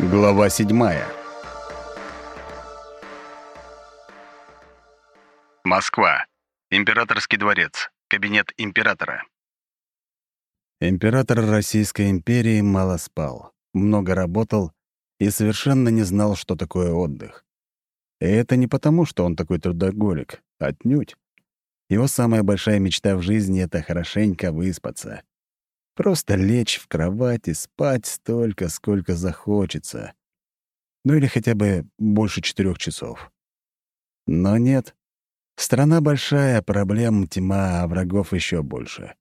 Глава седьмая. Москва. Императорский дворец. Кабинет императора. Император Российской империи мало спал, много работал и совершенно не знал, что такое отдых. И это не потому, что он такой трудоголик, отнюдь. Его самая большая мечта в жизни — это хорошенько выспаться. Просто лечь в кровать и спать столько, сколько захочется. Ну или хотя бы больше четырех часов. Но нет. Страна большая, проблем тьма, а врагов еще больше.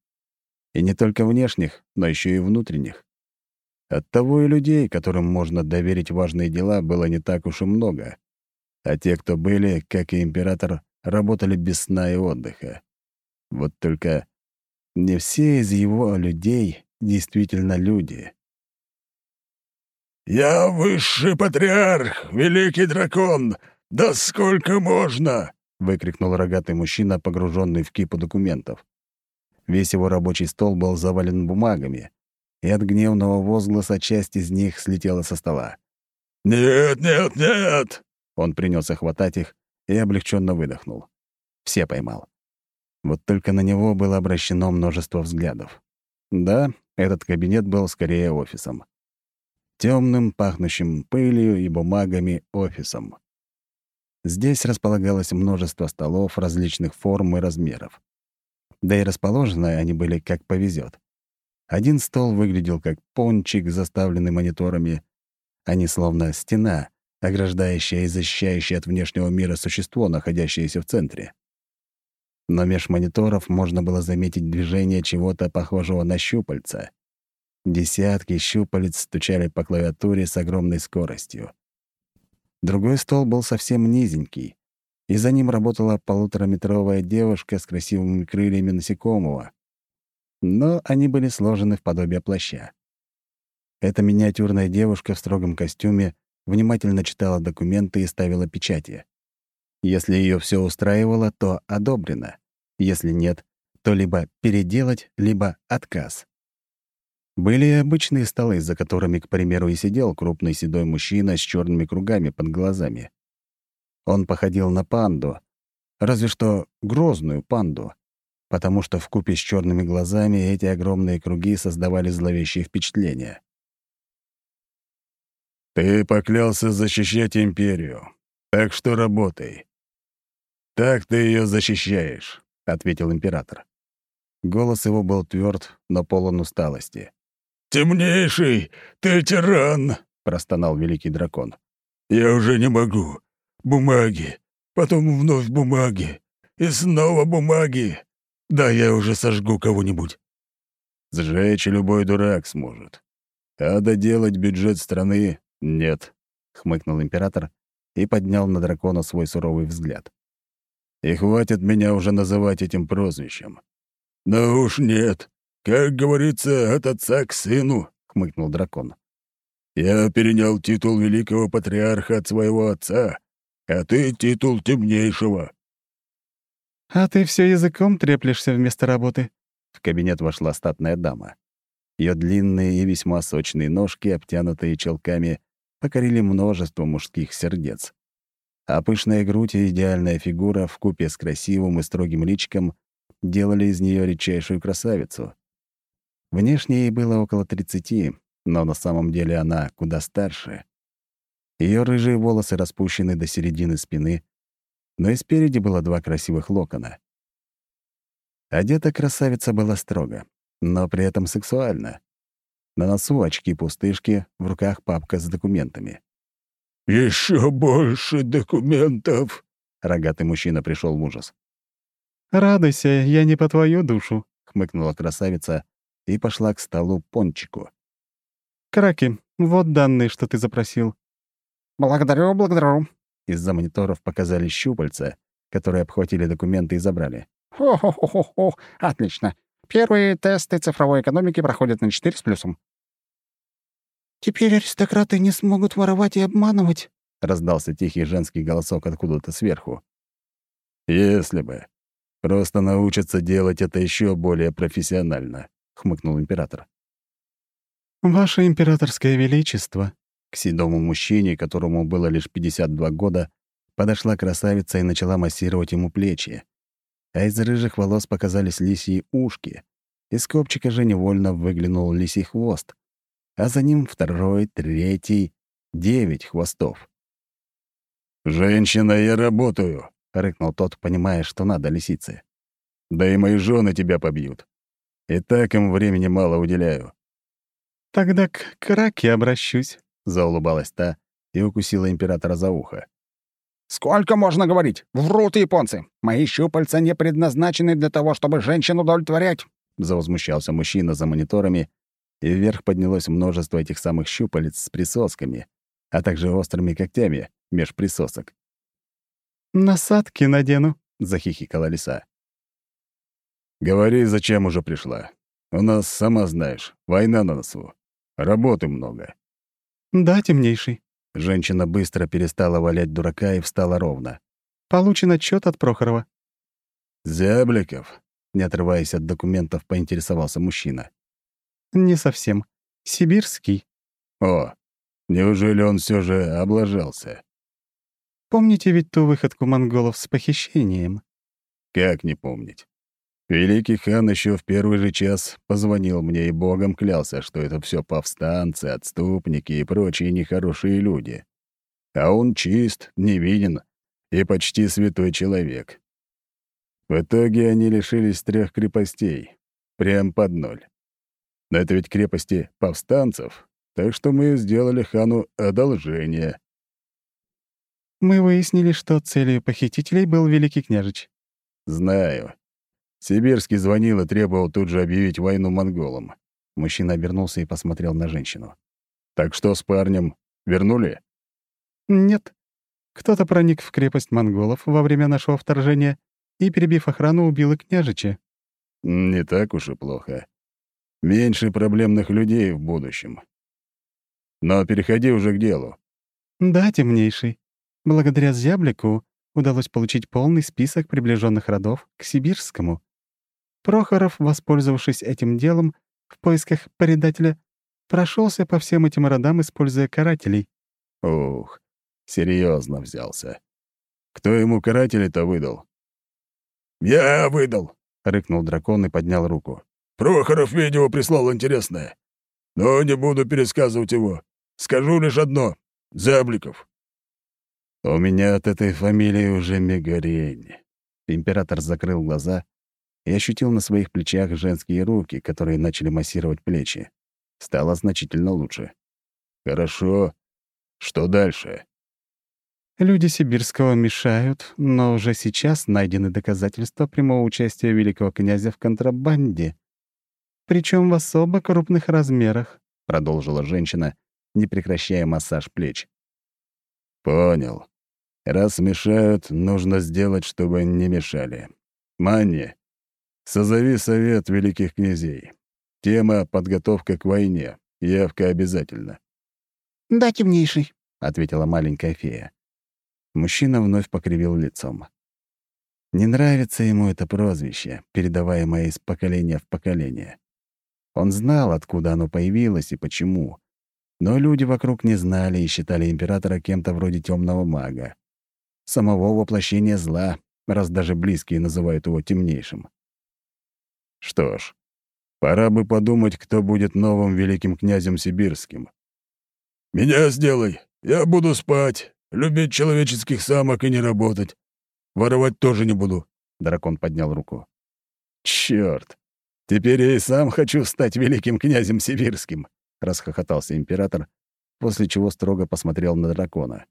И не только внешних, но еще и внутренних. Оттого и людей, которым можно доверить важные дела, было не так уж и много. А те, кто были, как и император, работали без сна и отдыха. Вот только не все из его людей действительно люди. «Я высший патриарх, великий дракон! Да сколько можно!» — выкрикнул рогатый мужчина, погруженный в кипу документов. Весь его рабочий стол был завален бумагами, и от гневного возгласа часть из них слетела со стола. «Нет, нет, нет!» Он принялся хватать их и облегченно выдохнул. Все поймал. Вот только на него было обращено множество взглядов. Да, этот кабинет был скорее офисом. Темным, пахнущим пылью и бумагами офисом. Здесь располагалось множество столов различных форм и размеров. Да и расположены они были как повезет. Один стол выглядел как пончик, заставленный мониторами, не словно стена, ограждающая и защищающая от внешнего мира существо, находящееся в центре но меж мониторов можно было заметить движение чего-то похожего на щупальца. Десятки щупалец стучали по клавиатуре с огромной скоростью. Другой стол был совсем низенький, и за ним работала полутораметровая девушка с красивыми крыльями насекомого. Но они были сложены в подобие плаща. Эта миниатюрная девушка в строгом костюме внимательно читала документы и ставила печати. Если ее все устраивало, то одобрено. Если нет, то либо переделать, либо отказ. Были и обычные столы, за которыми, к примеру, и сидел крупный седой мужчина с черными кругами под глазами. Он походил на панду, разве что грозную панду, потому что в купе с черными глазами эти огромные круги создавали зловещее впечатление. «Ты поклялся защищать империю, так что работай. «Так ты ее защищаешь», — ответил император. Голос его был тверд, но полон усталости. «Темнейший, ты тиран!» — простонал великий дракон. «Я уже не могу. Бумаги, потом вновь бумаги, и снова бумаги. Да я уже сожгу кого-нибудь». «Сжечь любой дурак сможет. А доделать бюджет страны — нет», — хмыкнул император и поднял на дракона свой суровый взгляд. И хватит меня уже называть этим прозвищем. «Ну уж нет. Как говорится, от отца к сыну», — хмыкнул дракон. «Я перенял титул великого патриарха от своего отца, а ты — титул темнейшего». «А ты все языком треплешься вместо работы?» В кабинет вошла статная дама. Ее длинные и весьма сочные ножки, обтянутые челками, покорили множество мужских сердец а пышная грудь и идеальная фигура в купе с красивым и строгим личиком делали из нее редчайшую красавицу. Внешне ей было около 30, но на самом деле она куда старше. Ее рыжие волосы распущены до середины спины, но и спереди было два красивых локона. Одета красавица была строго, но при этом сексуально. На носу очки-пустышки, в руках папка с документами. Еще больше документов!» Рогатый мужчина пришел в ужас. «Радуйся, я не по твою душу», — хмыкнула красавица и пошла к столу пончику. «Краки, вот данные, что ты запросил». «Благодарю, благодарю». Из-за мониторов показали щупальца, которые обхватили документы и забрали. «Хо-хо-хо-хо, отлично. Первые тесты цифровой экономики проходят на 4 с плюсом. «Теперь аристократы не смогут воровать и обманывать», — раздался тихий женский голосок откуда-то сверху. «Если бы. Просто научатся делать это еще более профессионально», — хмыкнул император. «Ваше императорское величество», К седому мужчине, которому было лишь 52 года, подошла красавица и начала массировать ему плечи. А из рыжих волос показались лисьи ушки. Из копчика же невольно выглянул лисий хвост. А за ним второй, третий, девять хвостов. «Женщина, я работаю», — рыкнул тот, понимая, что надо лисице. «Да и мои жены тебя побьют. И так им времени мало уделяю». «Тогда к краке обращусь», — заулыбалась та и укусила императора за ухо. «Сколько можно говорить? Врут японцы! Мои щупальца не предназначены для того, чтобы женщин удовлетворять!» Завозмущался мужчина за мониторами, и вверх поднялось множество этих самых щупалец с присосками, а также острыми когтями, меж присосок. «Насадки надену», — захихикала лиса. «Говори, зачем уже пришла. У нас, сама знаешь, война на носу. Работы много». «Да, темнейший». Женщина быстро перестала валять дурака и встала ровно. «Получен отчет от Прохорова». «Зябликов?» — не отрываясь от документов, поинтересовался мужчина. «Не совсем. Сибирский». «О, неужели он все же облажался?» Помните ведь ту выходку монголов с похищением? Как не помнить? Великий хан еще в первый же час позвонил мне и богом клялся, что это все повстанцы, отступники и прочие нехорошие люди. А он чист, невинен и почти святой человек. В итоге они лишились трех крепостей, прям под ноль. Но это ведь крепости повстанцев, так что мы сделали хану одолжение. Мы выяснили, что целью похитителей был Великий княжич. Знаю. Сибирский звонил и требовал тут же объявить войну монголам. Мужчина обернулся и посмотрел на женщину. Так что с парнем? Вернули? Нет. Кто-то проник в крепость монголов во время нашего вторжения и, перебив охрану, убил и княжича. Не так уж и плохо. Меньше проблемных людей в будущем. Но переходи уже к делу. Да, темнейший. Благодаря Зяблику удалось получить полный список приближенных родов к сибирскому. Прохоров, воспользовавшись этим делом в поисках предателя, прошелся по всем этим родам, используя карателей. Ух, серьезно взялся. Кто ему карателей-то выдал? «Я выдал», — рыкнул дракон и поднял руку. «Прохоров видео прислал интересное. Но не буду пересказывать его. Скажу лишь одно — Зябликов. У меня от этой фамилии уже мигрень. Император закрыл глаза и ощутил на своих плечах женские руки, которые начали массировать плечи. Стало значительно лучше. Хорошо. Что дальше? Люди Сибирского мешают, но уже сейчас найдены доказательства прямого участия великого князя в контрабанде. Причем в особо крупных размерах, — продолжила женщина, не прекращая массаж плеч. Понял. Раз мешают, нужно сделать, чтобы не мешали. Манни, созови совет великих князей. Тема — подготовка к войне. Явка обязательно. «Да, темнейший», — ответила маленькая фея. Мужчина вновь покривил лицом. Не нравится ему это прозвище, передаваемое из поколения в поколение. Он знал, откуда оно появилось и почему, но люди вокруг не знали и считали императора кем-то вроде темного мага. Самого воплощения зла, раз даже близкие называют его темнейшим. Что ж, пора бы подумать, кто будет новым великим князем сибирским. «Меня сделай. Я буду спать, любить человеческих самок и не работать. Воровать тоже не буду», — дракон поднял руку. «Чёрт! Теперь я и сам хочу стать великим князем сибирским!» — расхохотался император, после чего строго посмотрел на дракона.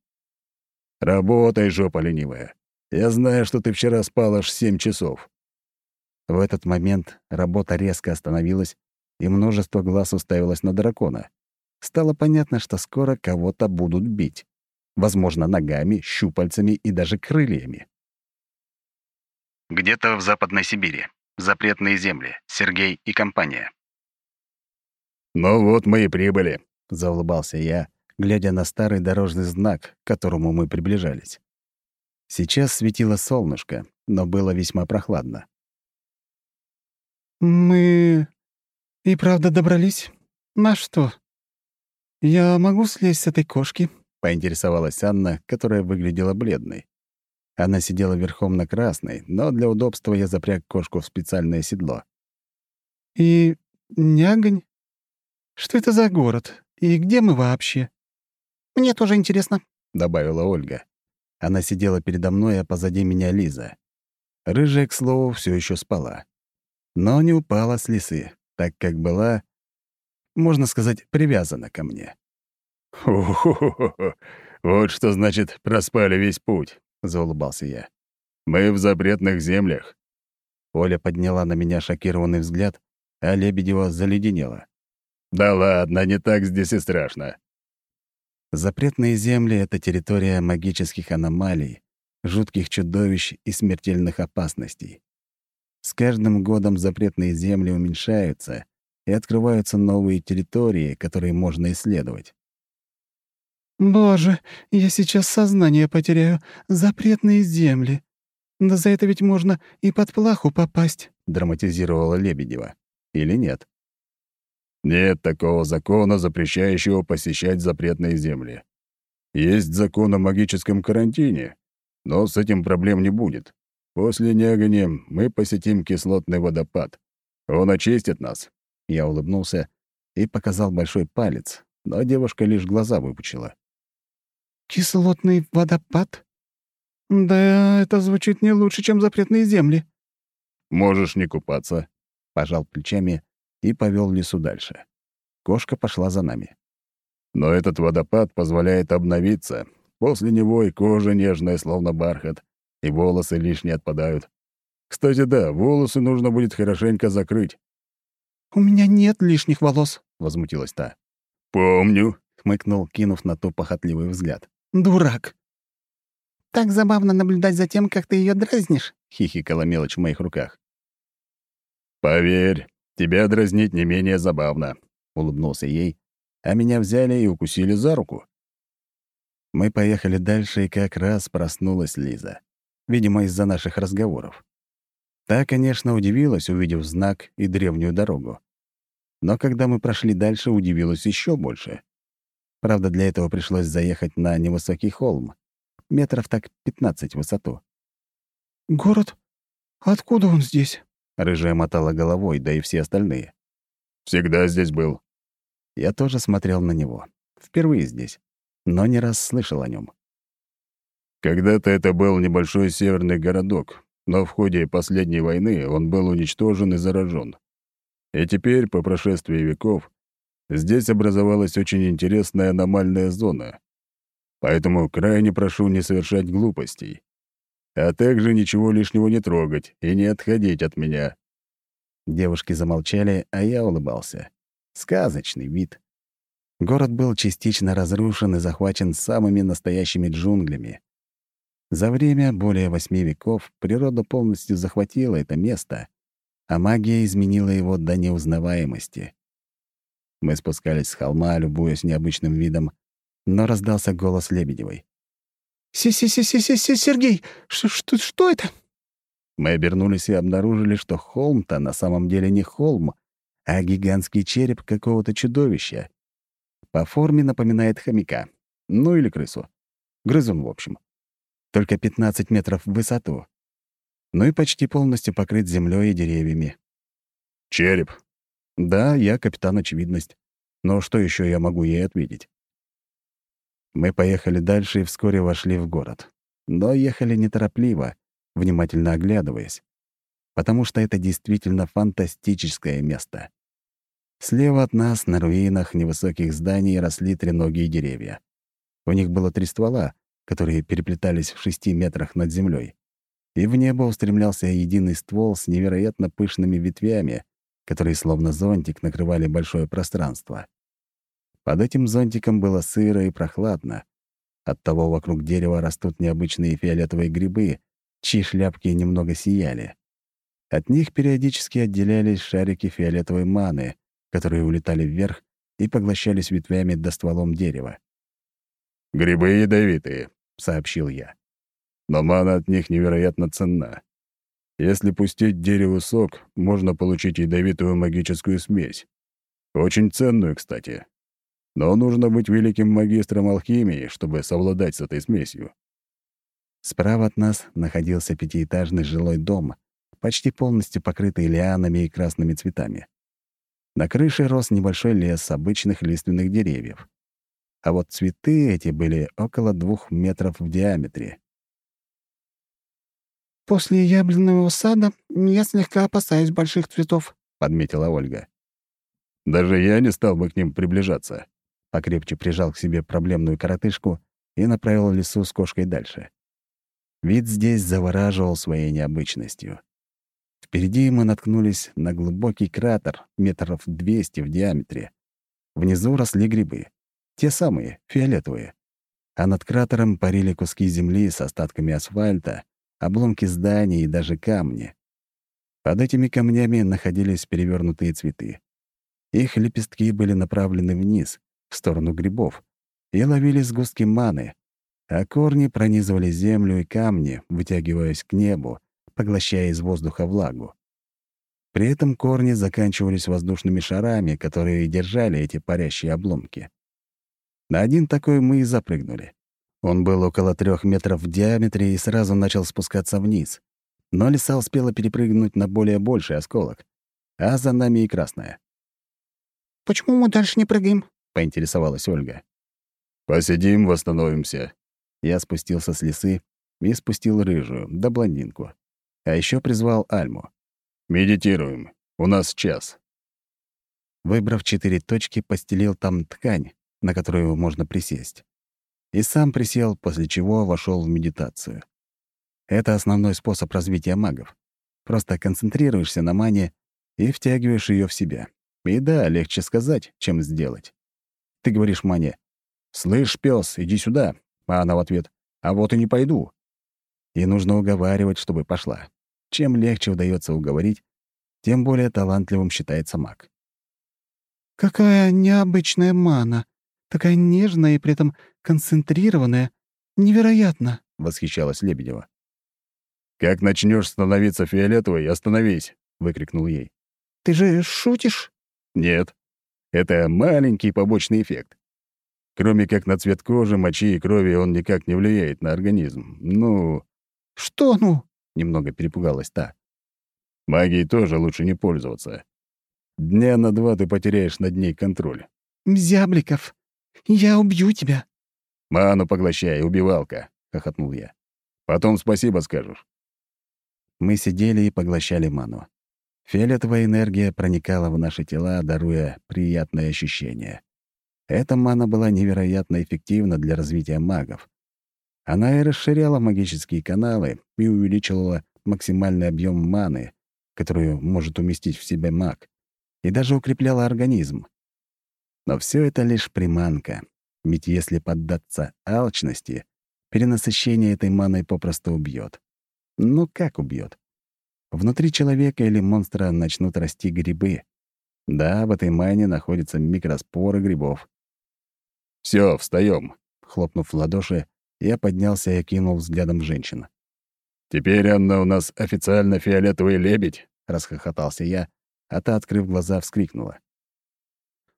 «Работай, жопа ленивая. Я знаю, что ты вчера спал аж семь часов». В этот момент работа резко остановилась, и множество глаз уставилось на дракона. Стало понятно, что скоро кого-то будут бить. Возможно, ногами, щупальцами и даже крыльями. Где-то в Западной Сибири. Запретные земли. Сергей и компания. «Ну вот мы и прибыли», — заулыбался я, глядя на старый дорожный знак, к которому мы приближались. Сейчас светило солнышко, но было весьма прохладно. «Мы и правда добрались? На что?» «Я могу слезть с этой кошки?» — поинтересовалась Анна, которая выглядела бледной. Она сидела верхом на красной, но для удобства я запряг кошку в специальное седло. «И Нягонь? Что это за город? И где мы вообще?» «Мне тоже интересно», — добавила Ольга. Она сидела передо мной, а позади меня Лиза. Рыжая, к слову, все еще спала. Но не упала с лисы, так как была, можно сказать, привязана ко мне. «Хо-хо-хо! Вот что значит проспали весь путь», — заулыбался я. «Мы в запретных землях». Оля подняла на меня шокированный взгляд, а Лебедева заледенела. «Да ладно, не так здесь и страшно». Запретные земли — это территория магических аномалий, жутких чудовищ и смертельных опасностей. С каждым годом запретные земли уменьшаются, и открываются новые территории, которые можно исследовать. «Боже, я сейчас сознание потеряю. Запретные земли. Да за это ведь можно и под плаху попасть», — драматизировала Лебедева. Или нет? Нет такого закона, запрещающего посещать запретные земли. Есть закон о магическом карантине, но с этим проблем не будет. После Нягани мы посетим кислотный водопад. Он очистит нас». Я улыбнулся и показал большой палец, но девушка лишь глаза выпучила. «Кислотный водопад? Да это звучит не лучше, чем запретные земли». «Можешь не купаться пожал плечами и повел лесу дальше. Кошка пошла за нами. Но этот водопад позволяет обновиться. После него и кожа нежная, словно бархат, и волосы лишние отпадают. Кстати, да, волосы нужно будет хорошенько закрыть. «У меня нет лишних волос», — возмутилась та. «Помню», — хмыкнул, кинув на ту похотливый взгляд. «Дурак». «Так забавно наблюдать за тем, как ты ее дразнишь», — хихикала мелочь в моих руках. «Поверь, тебя дразнить не менее забавно», — улыбнулся ей, а меня взяли и укусили за руку. Мы поехали дальше, и как раз проснулась Лиза. Видимо, из-за наших разговоров. Та, конечно, удивилась, увидев знак и древнюю дорогу. Но когда мы прошли дальше, удивилась еще больше. Правда, для этого пришлось заехать на невысокий холм, метров так 15 в высоту. «Город? Откуда он здесь?» Рыжая мотала головой, да и все остальные. «Всегда здесь был». Я тоже смотрел на него. Впервые здесь, но не раз слышал о нем. Когда-то это был небольшой северный городок, но в ходе последней войны он был уничтожен и заражен. И теперь, по прошествии веков, здесь образовалась очень интересная аномальная зона. Поэтому крайне прошу не совершать глупостей а также ничего лишнего не трогать и не отходить от меня». Девушки замолчали, а я улыбался. Сказочный вид. Город был частично разрушен и захвачен самыми настоящими джунглями. За время более восьми веков природа полностью захватила это место, а магия изменила его до неузнаваемости. Мы спускались с холма, любуясь необычным видом, но раздался голос Лебедевой. «Сергей, что, что это?» Мы обернулись и обнаружили, что холм-то на самом деле не холм, а гигантский череп какого-то чудовища. По форме напоминает хомяка. Ну или крысу. Грызун, в общем. Только 15 метров в высоту. Ну и почти полностью покрыт землей и деревьями. «Череп?» «Да, я капитан Очевидность. Но что еще я могу ей ответить?» Мы поехали дальше и вскоре вошли в город. Но ехали неторопливо, внимательно оглядываясь, потому что это действительно фантастическое место. Слева от нас на руинах невысоких зданий росли треногие деревья. У них было три ствола, которые переплетались в шести метрах над землей, и в небо устремлялся единый ствол с невероятно пышными ветвями, которые словно зонтик накрывали большое пространство. Под этим зонтиком было сыро и прохладно. Оттого вокруг дерева растут необычные фиолетовые грибы, чьи шляпки немного сияли. От них периодически отделялись шарики фиолетовой маны, которые улетали вверх и поглощались ветвями до стволом дерева. «Грибы ядовитые», — сообщил я. «Но мана от них невероятно ценна. Если пустить дереву сок, можно получить ядовитую магическую смесь. Очень ценную, кстати. Но нужно быть великим магистром алхимии, чтобы совладать с этой смесью. Справа от нас находился пятиэтажный жилой дом, почти полностью покрытый лианами и красными цветами. На крыше рос небольшой лес обычных лиственных деревьев. А вот цветы эти были около двух метров в диаметре. «После яблоневого сада я слегка опасаюсь больших цветов», — подметила Ольга. «Даже я не стал бы к ним приближаться», — покрепче прижал к себе проблемную коротышку и направил лесу с кошкой дальше. Вид здесь завораживал своей необычностью. Впереди мы наткнулись на глубокий кратер метров 200 в диаметре. Внизу росли грибы. Те самые, фиолетовые. А над кратером парили куски земли с остатками асфальта, обломки зданий и даже камни. Под этими камнями находились перевернутые цветы. Их лепестки были направлены вниз, в сторону грибов, и ловили сгустки маны, а корни пронизывали землю и камни, вытягиваясь к небу, поглощая из воздуха влагу. При этом корни заканчивались воздушными шарами, которые держали эти парящие обломки. На один такой мы и запрыгнули. Он был около трех метров в диаметре и сразу начал спускаться вниз. Но лиса успела перепрыгнуть на более больший осколок, а за нами и красная. «Почему мы дальше не прыгаем?» — поинтересовалась Ольга. «Посидим, восстановимся». Я спустился с лисы и спустил рыжую, да блондинку. А еще призвал Альму. «Медитируем. У нас час». Выбрав четыре точки, постелил там ткань, на которую можно присесть и сам присел, после чего вошел в медитацию. Это основной способ развития магов. Просто концентрируешься на мане и втягиваешь ее в себя. И да, легче сказать, чем сделать. Ты говоришь мане «Слышь, пес, иди сюда», а она в ответ «А вот и не пойду». И нужно уговаривать, чтобы пошла. Чем легче удается уговорить, тем более талантливым считается маг. «Какая необычная мана!» Такая нежная и при этом концентрированная. Невероятно!» — восхищалась Лебедева. «Как начнешь становиться фиолетовой, остановись!» — выкрикнул ей. «Ты же шутишь?» «Нет. Это маленький побочный эффект. Кроме как на цвет кожи, мочи и крови он никак не влияет на организм. Ну...» «Что «ну»?» — немного перепугалась та. «Магией тоже лучше не пользоваться. Дня на два ты потеряешь над ней контроль». «Зябликов, я убью тебя!» «Ману поглощай, убивалка!» — хохотнул я. «Потом спасибо скажешь». Мы сидели и поглощали ману. Фиолетовая энергия проникала в наши тела, даруя приятные ощущения. Эта мана была невероятно эффективна для развития магов. Она и расширяла магические каналы и увеличивала максимальный объем маны, которую может уместить в себе маг, и даже укрепляла организм. Но все это лишь приманка. Ведь если поддаться алчности, перенасыщение этой маной попросту убьет. Ну как убьет? Внутри человека или монстра начнут расти грибы. Да, в этой мане находятся микроспоры грибов. Все, встаем. Хлопнув в ладоши, я поднялся и окинул взглядом женщин. «Теперь Анна у нас официально фиолетовый лебедь», — расхохотался я, а та, открыв глаза, вскрикнула.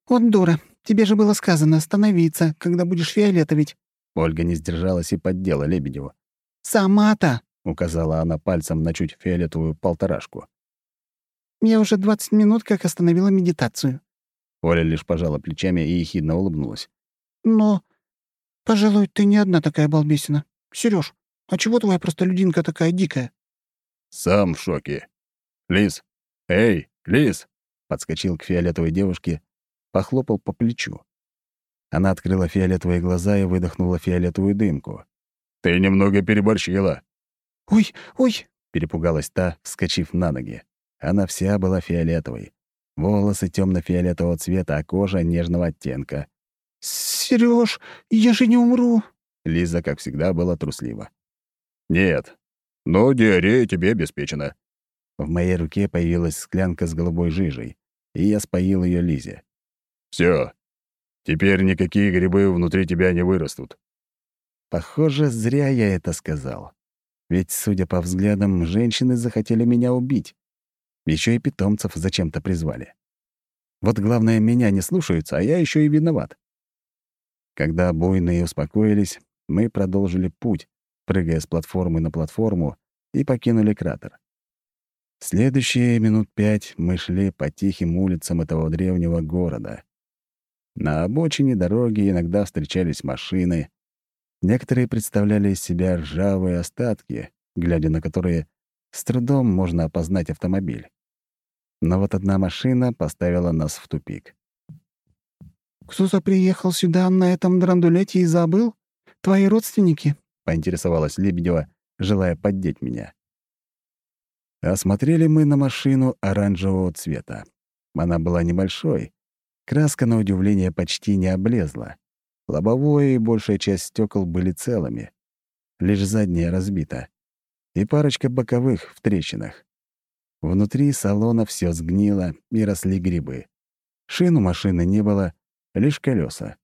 «Вот дура, тебе же было сказано остановиться, когда будешь фиолетовить». Ольга не сдержалась и поддела Лебедеву. «Сама-то!» — указала она пальцем на чуть фиолетовую полторашку. «Я уже двадцать минут как остановила медитацию». Оля лишь пожала плечами и ехидно улыбнулась. «Но, пожалуй, ты не одна такая балбесина. Серёж, а чего твоя простолюдинка такая дикая?» «Сам в шоке. Лис! Эй, Лис!» Подскочил к фиолетовой девушке похлопал по плечу. Она открыла фиолетовые глаза и выдохнула фиолетовую дымку. «Ты немного переборщила». «Ой, ой!» — перепугалась та, вскочив на ноги. Она вся была фиолетовой. Волосы темно фиолетового цвета, а кожа нежного оттенка. Сереж, я же не умру!» Лиза, как всегда, была труслива. «Нет, но диарея тебе обеспечена». В моей руке появилась склянка с голубой жижей, и я споил ее Лизе. Все. Теперь никакие грибы внутри тебя не вырастут. Похоже, зря я это сказал. Ведь, судя по взглядам, женщины захотели меня убить. Еще и питомцев зачем-то призвали. Вот главное, меня не слушаются, а я еще и виноват. Когда буйные успокоились, мы продолжили путь, прыгая с платформы на платформу, и покинули кратер. Следующие минут пять мы шли по тихим улицам этого древнего города. На обочине дороги иногда встречались машины. Некоторые представляли из себя ржавые остатки, глядя на которые с трудом можно опознать автомобиль. Но вот одна машина поставила нас в тупик. «Кто-то приехал сюда на этом драндулете и забыл? Твои родственники?» — поинтересовалась Лебедева, желая поддеть меня. Осмотрели мы на машину оранжевого цвета. Она была небольшой. Краска, на удивление, почти не облезла. Лобовое и большая часть стекол были целыми. Лишь задняя разбита. И парочка боковых в трещинах. Внутри салона все сгнило и росли грибы. Шин машины не было, лишь колеса.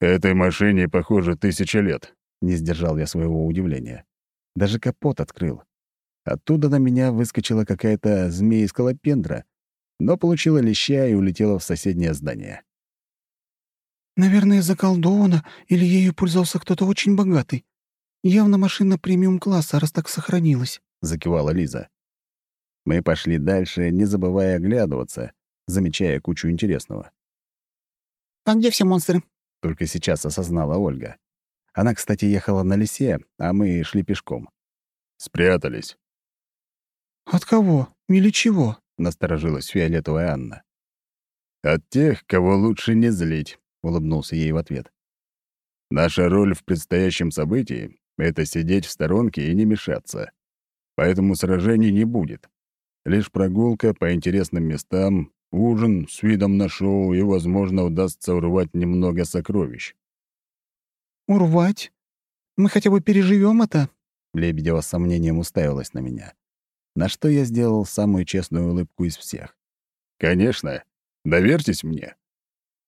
«Этой машине, похоже, тысяча лет», — не сдержал я своего удивления. Даже капот открыл. Оттуда на меня выскочила какая-то змея-скалопендра, но получила леща и улетела в соседнее здание. «Наверное, заколдована, или ею пользовался кто-то очень богатый. Явно машина премиум-класса, раз так сохранилась», — закивала Лиза. Мы пошли дальше, не забывая оглядываться, замечая кучу интересного. «А где все монстры?» — только сейчас осознала Ольга. Она, кстати, ехала на лисе, а мы шли пешком. «Спрятались». «От кого? Или чего?» — насторожилась фиолетовая Анна. «От тех, кого лучше не злить», — улыбнулся ей в ответ. «Наша роль в предстоящем событии — это сидеть в сторонке и не мешаться. Поэтому сражений не будет. Лишь прогулка по интересным местам, ужин с видом на шоу и, возможно, удастся урвать немного сокровищ». «Урвать? Мы хотя бы переживем это?» Лебедева с сомнением уставилась на меня на что я сделал самую честную улыбку из всех. «Конечно. Доверьтесь мне.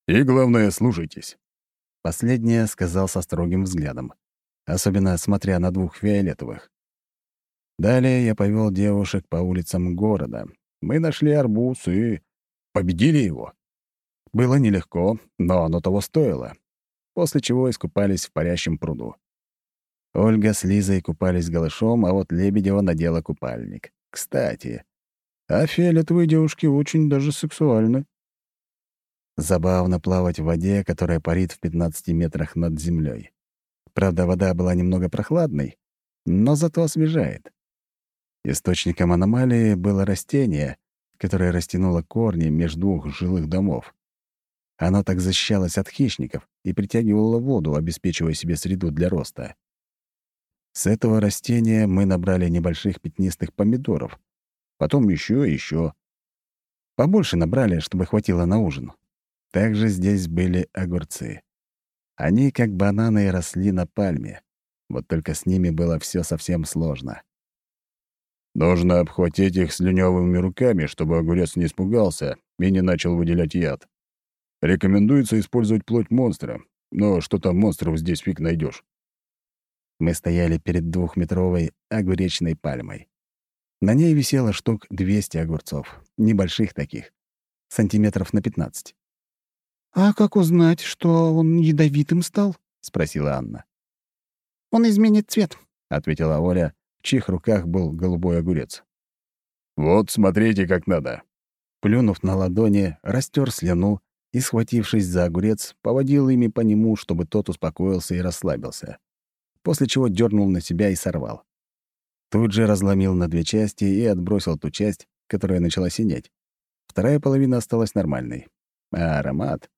И, главное, слушайтесь». Последнее сказал со строгим взглядом, особенно смотря на двух фиолетовых. Далее я повел девушек по улицам города. Мы нашли арбуз и победили его. Было нелегко, но оно того стоило. После чего искупались в парящем пруду. Ольга с Лизой купались голышом, а вот Лебедева надела купальник. Кстати, а фиолетовые девушки очень даже сексуальны. Забавно плавать в воде, которая парит в 15 метрах над землей. Правда, вода была немного прохладной, но зато освежает. Источником аномалии было растение, которое растянуло корни между двух жилых домов. Оно так защищалось от хищников и притягивало воду, обеспечивая себе среду для роста. С этого растения мы набрали небольших пятнистых помидоров. Потом еще и еще. Побольше набрали, чтобы хватило на ужин. Также здесь были огурцы. Они, как бананы, росли на пальме. Вот только с ними было все совсем сложно. Нужно обхватить их слюнявыми руками, чтобы огурец не испугался и не начал выделять яд. Рекомендуется использовать плоть монстра, но что там монстров здесь фиг найдешь. Мы стояли перед двухметровой огуречной пальмой. На ней висело штук 200 огурцов, небольших таких, сантиметров на 15. «А как узнать, что он ядовитым стал?» — спросила Анна. «Он изменит цвет», — ответила Оля, в чьих руках был голубой огурец. «Вот смотрите, как надо». Плюнув на ладони, растер слюну и, схватившись за огурец, поводил ими по нему, чтобы тот успокоился и расслабился после чего дернул на себя и сорвал. Тут же разломил на две части и отбросил ту часть, которая начала синеть. Вторая половина осталась нормальной. А аромат...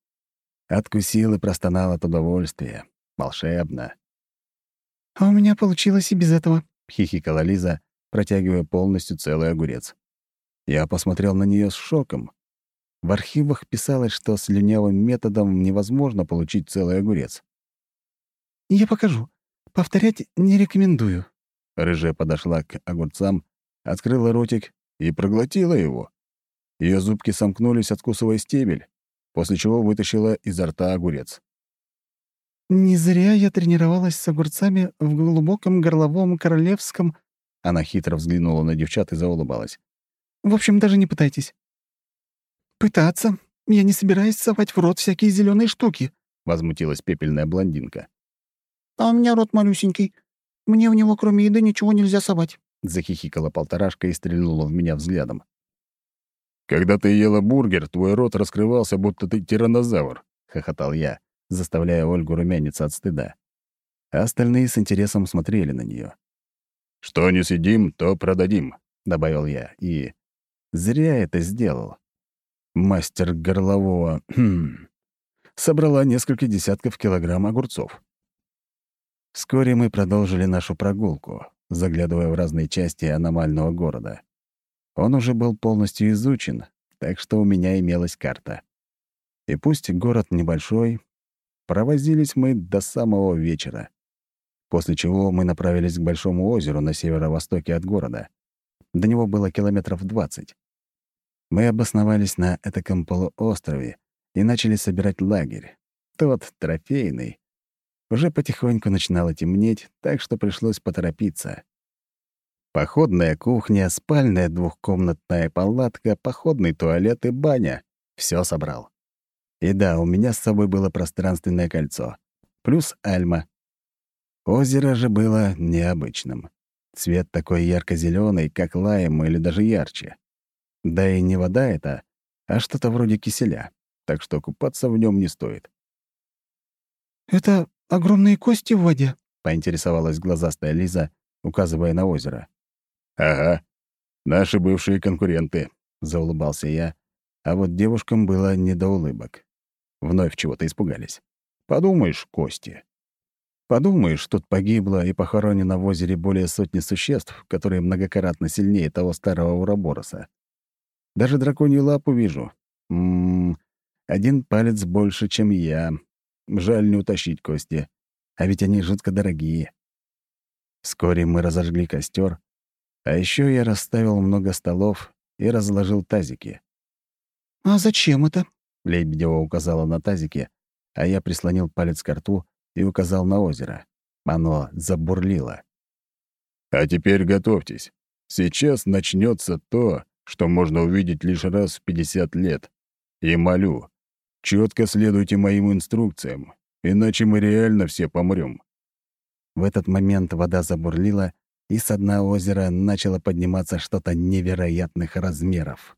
Откусил и простонал от удовольствия. Волшебно. «А у меня получилось и без этого», — хихикала Лиза, протягивая полностью целый огурец. Я посмотрел на нее с шоком. В архивах писалось, что с слюнявым методом невозможно получить целый огурец. «Я покажу. Повторять не рекомендую». Рыжая подошла к огурцам, открыла ротик и проглотила его. Ее зубки сомкнулись, откусывая стебель, после чего вытащила изо рта огурец. «Не зря я тренировалась с огурцами в глубоком горловом королевском...» Она хитро взглянула на девчат и заулыбалась. «В общем, даже не пытайтесь». «Пытаться? Я не собираюсь совать в рот всякие зеленые штуки», — возмутилась пепельная блондинка. «А у меня рот малюсенький. Мне в него, кроме еды, ничего нельзя совать», — захихикала полторашка и стрельнула в меня взглядом. «Когда ты ела бургер, твой рот раскрывался, будто ты тираннозавр», — хохотал я, заставляя Ольгу румяниться от стыда. А остальные с интересом смотрели на нее. «Что не съедим, то продадим», — добавил я, и... Зря это сделал. Мастер горлового... Хм, собрала несколько десятков килограмм огурцов. Вскоре мы продолжили нашу прогулку, заглядывая в разные части аномального города. Он уже был полностью изучен, так что у меня имелась карта. И пусть город небольшой, провозились мы до самого вечера, после чего мы направились к большому озеру на северо-востоке от города. До него было километров двадцать. Мы обосновались на этаком полуострове и начали собирать лагерь. Тот трофейный. Уже потихоньку начинало темнеть, так что пришлось поторопиться. Походная кухня, спальная двухкомнатная палатка, походный туалет и баня. Все собрал. И да, у меня с собой было пространственное кольцо. Плюс альма. Озеро же было необычным. Цвет такой ярко зеленый как лайм или даже ярче. Да и не вода это, а что-то вроде киселя, так что купаться в нем не стоит. «Это огромные кости в воде?» — поинтересовалась глазастая Лиза, указывая на озеро. «Ага, наши бывшие конкуренты», — заулыбался я, а вот девушкам было не до улыбок. Вновь чего-то испугались. Подумаешь, кости. Подумаешь, тут погибло и похоронено в озере более сотни существ, которые многократно сильнее того старого уробороса. Даже драконью лапу вижу. Ммм, один палец больше, чем я. Жаль не утащить кости. А ведь они жутко дорогие. Вскоре мы разожгли костер, а еще я расставил много столов и разложил тазики. «А зачем это?» — Лебедева указала на тазики, а я прислонил палец к рту и указал на озеро. Оно забурлило. «А теперь готовьтесь. Сейчас начнется то, что можно увидеть лишь раз в 50 лет. И молю, четко следуйте моим инструкциям, иначе мы реально все помрем. В этот момент вода забурлила, и с дна озера начало подниматься что-то невероятных размеров.